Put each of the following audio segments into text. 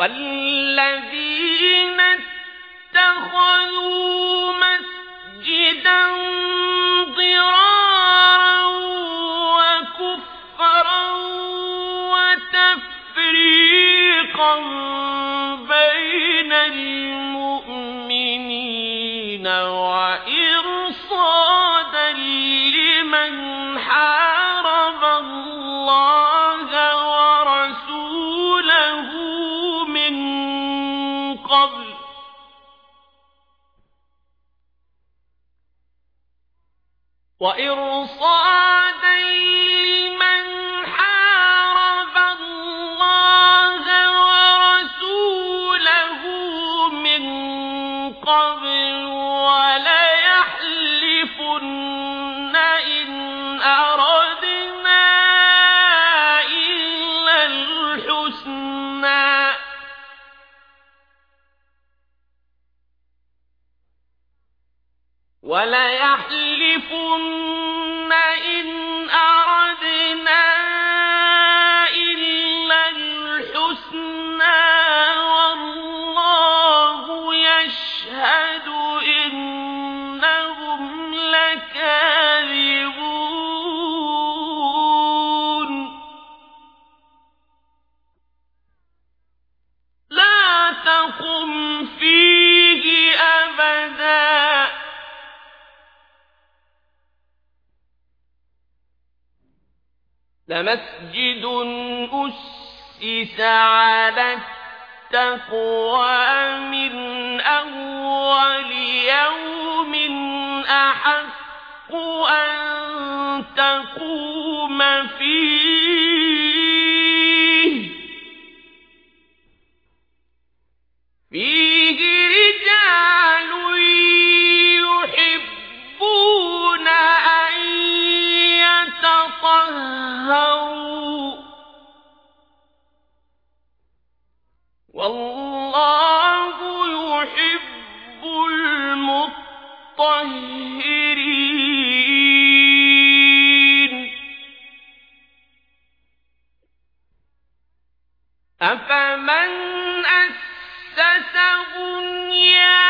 والذين اتخذوا مسجدا ضرارا وكفرا وتفريقا بين المؤمنين وإن قبل. وإن وليحلفن لمسجد أسس على التقوى من أول يوم أحق أن تقوم فيه؟ والله يحب المطهرين. أفمن أسس بنيان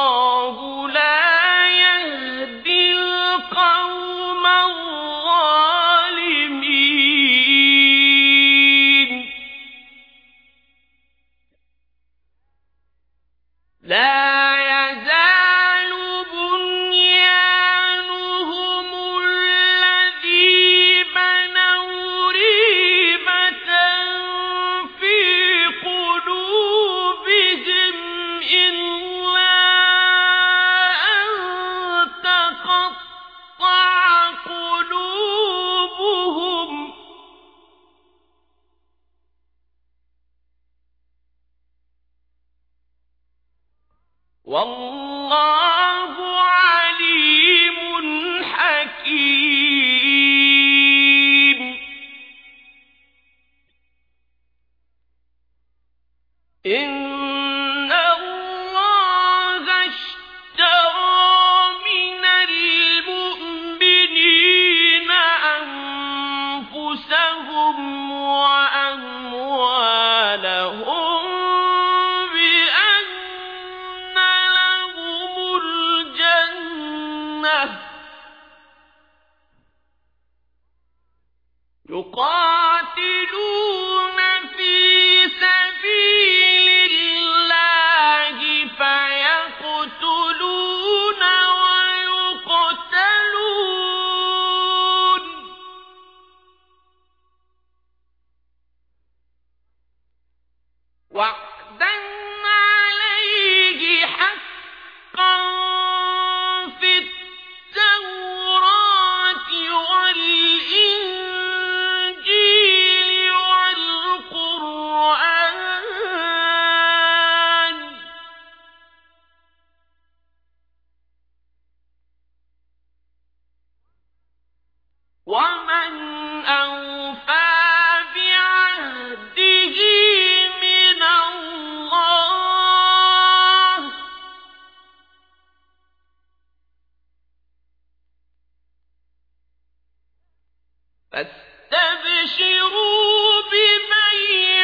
والله عليم حكيم. إن أنفسهم وعليم فاستبشروا ببيعهم